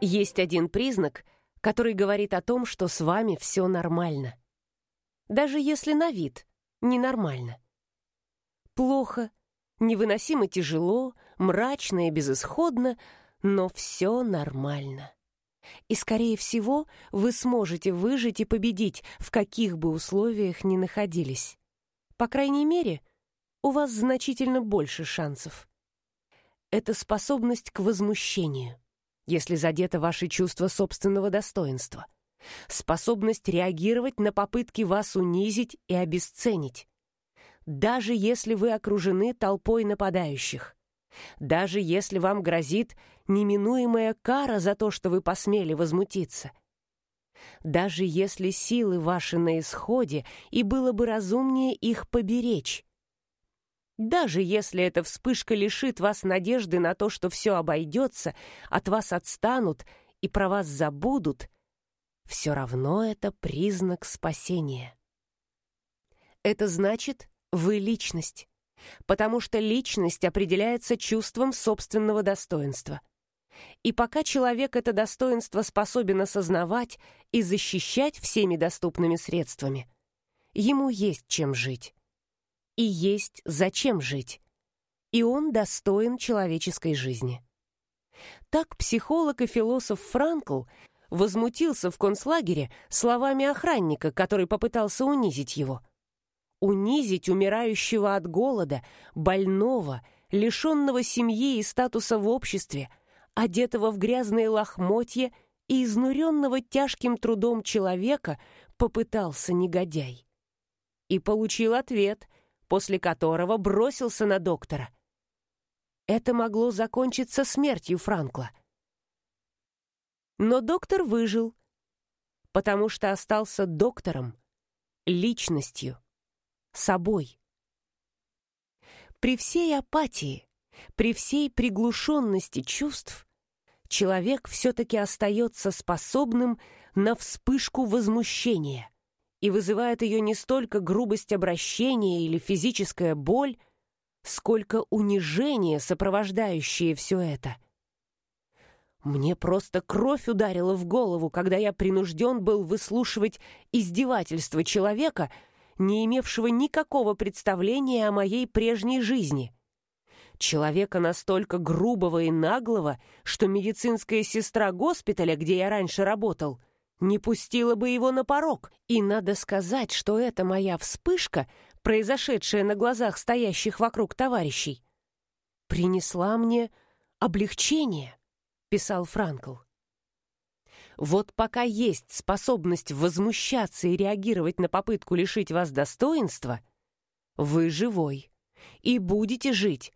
Есть один признак, который говорит о том, что с вами все нормально. Даже если на вид ненормально. Плохо, невыносимо тяжело, мрачно и безысходно, но все нормально. И, скорее всего, вы сможете выжить и победить, в каких бы условиях ни находились. По крайней мере, у вас значительно больше шансов. Это способность к возмущению если задето ваше чувство собственного достоинства, способность реагировать на попытки вас унизить и обесценить, даже если вы окружены толпой нападающих, даже если вам грозит неминуемая кара за то, что вы посмели возмутиться, даже если силы ваши на исходе, и было бы разумнее их поберечь, даже если эта вспышка лишит вас надежды на то, что все обойдется, от вас отстанут и про вас забудут, все равно это признак спасения. Это значит, вы личность, потому что личность определяется чувством собственного достоинства. И пока человек это достоинство способен осознавать и защищать всеми доступными средствами, ему есть чем жить и есть зачем жить. И он достоин человеческой жизни. Так психолог и философ Франкл возмутился в концлагере словами охранника, который попытался унизить его. Унизить умирающего от голода, больного, лишенного семьи и статуса в обществе, одетого в грязные лохмотья и изнуренного тяжким трудом человека попытался негодяй. И получил ответ, после которого бросился на доктора. Это могло закончиться смертью Франкла. Но доктор выжил, потому что остался доктором, личностью, собой. При всей апатии, при всей приглушенности чувств, человек все-таки остается способным на вспышку возмущения — и вызывает ее не столько грубость обращения или физическая боль, сколько унижение, сопровождающее все это. Мне просто кровь ударила в голову, когда я принужден был выслушивать издевательство человека, не имевшего никакого представления о моей прежней жизни. Человека настолько грубого и наглого, что медицинская сестра госпиталя, где я раньше работал, не пустила бы его на порог. И надо сказать, что эта моя вспышка, произошедшая на глазах стоящих вокруг товарищей, принесла мне облегчение, писал Франкл. Вот пока есть способность возмущаться и реагировать на попытку лишить вас достоинства, вы живой и будете жить.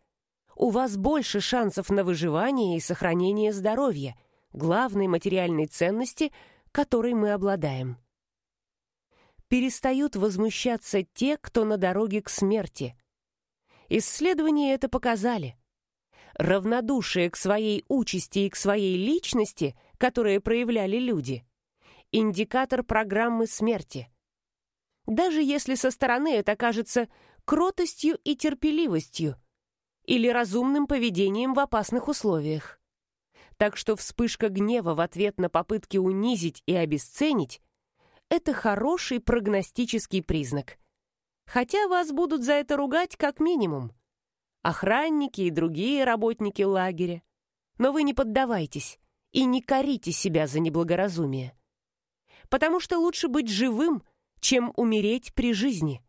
У вас больше шансов на выживание и сохранение здоровья, главной материальной ценности – которой мы обладаем. Перестают возмущаться те, кто на дороге к смерти. Исследования это показали. Равнодушие к своей участи и к своей личности, которые проявляли люди, индикатор программы смерти. Даже если со стороны это кажется кротостью и терпеливостью или разумным поведением в опасных условиях. Так что вспышка гнева в ответ на попытки унизить и обесценить – это хороший прогностический признак. Хотя вас будут за это ругать как минимум. Охранники и другие работники лагеря. Но вы не поддавайтесь и не корите себя за неблагоразумие. Потому что лучше быть живым, чем умереть при жизни.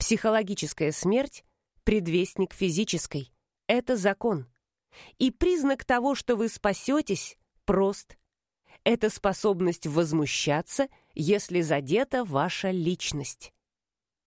Психологическая смерть – предвестник физической. Это закон. И признак того, что вы спасетесь, прост. Это способность возмущаться, если задета ваша личность.